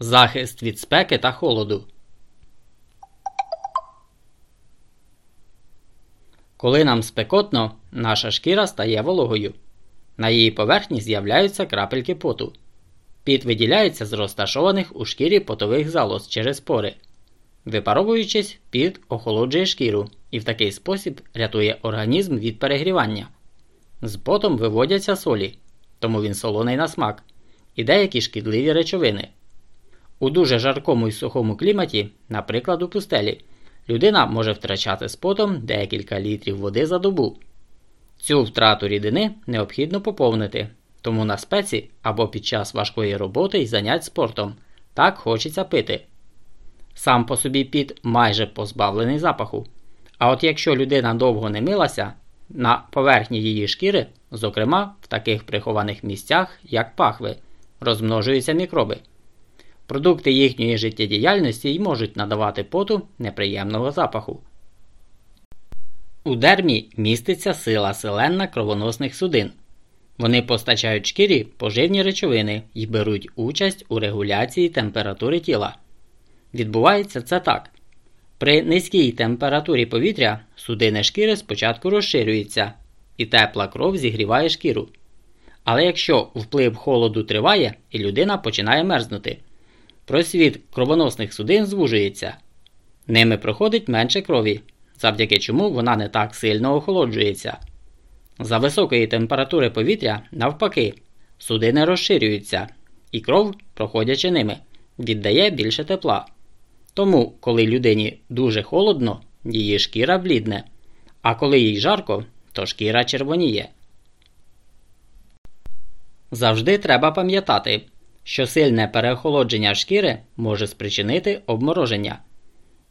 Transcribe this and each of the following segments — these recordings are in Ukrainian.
Захист від спеки та холоду. Коли нам спекотно, наша шкіра стає вологою. На її поверхні з'являються крапельки поту. Піт виділяється з розташованих у шкірі потових залоз через пори. Випаровуючись, піт охолоджує шкіру і в такий спосіб рятує організм від перегрівання. З потом виводяться солі, тому він солоний на смак, і деякі шкідливі речовини. У дуже жаркому і сухому кліматі, наприклад, у пустелі, людина може втрачати з потом декілька літрів води за добу. Цю втрату рідини необхідно поповнити, тому на спеці або під час важкої роботи і занять спортом так хочеться пити. Сам по собі піт майже позбавлений запаху. А от якщо людина довго не милася, на поверхні її шкіри, зокрема в таких прихованих місцях, як пахви, розмножуються мікроби. Продукти їхньої життєдіяльності й можуть надавати поту неприємного запаху. У дермі міститься сила селенна кровоносних судин. Вони постачають шкірі поживні речовини і беруть участь у регуляції температури тіла. Відбувається це так. При низькій температурі повітря судини шкіри спочатку розширюються, і тепла кров зігріває шкіру. Але якщо вплив холоду триває і людина починає мерзнути, просвіт кровоносних судин звужується, ними проходить менше крові, завдяки чому вона не так сильно охолоджується. За високої температури повітря, навпаки, судини розширюються, і кров, проходячи ними, віддає більше тепла. Тому, коли людині дуже холодно, її шкіра блідне, а коли їй жарко, то шкіра червоніє. Завжди треба пам'ятати, що сильне переохолодження шкіри може спричинити обмороження.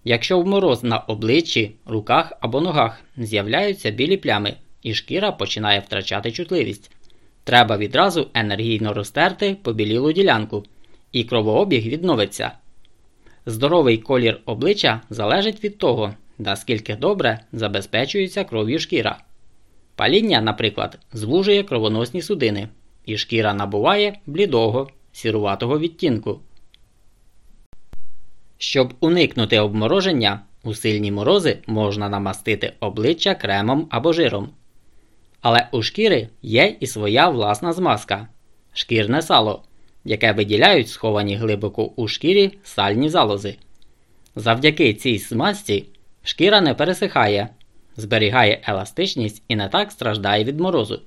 Якщо в на обличчі, руках або ногах з'являються білі плями і шкіра починає втрачати чутливість, треба відразу енергійно розтерти побілілу ділянку, і кровообіг відновиться. Здоровий колір обличчя залежить від того, наскільки добре забезпечується кров'ю шкіра. Паління, наприклад, звужує кровоносні судини, і шкіра набуває блідого, сіруватого відтінку. Щоб уникнути обмороження, у сильні морози можна намастити обличчя кремом або жиром. Але у шкіри є і своя власна змазка шкірне сало яке виділяють сховані глибоко у шкірі сальні залози. Завдяки цій смазці шкіра не пересихає, зберігає еластичність і не так страждає від морозу.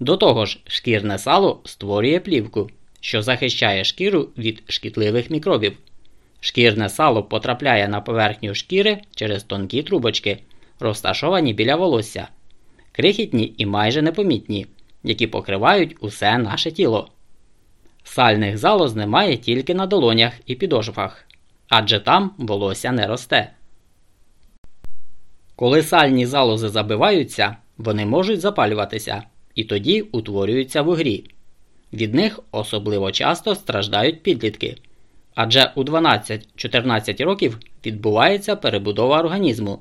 До того ж, шкірне сало створює плівку, що захищає шкіру від шкідливих мікробів. Шкірне сало потрапляє на поверхню шкіри через тонкі трубочки, розташовані біля волосся, крихітні і майже непомітні, які покривають усе наше тіло. Сальних залоз немає тільки на долонях і підошвах, адже там волосся не росте. Коли сальні залози забиваються, вони можуть запалюватися і тоді утворюються вугрі. Від них особливо часто страждають підлітки. Адже у 12-14 років відбувається перебудова організму,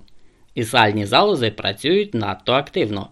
і сальні залози працюють надто активно.